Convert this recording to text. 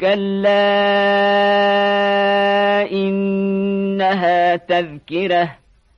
كلا إنها تذكره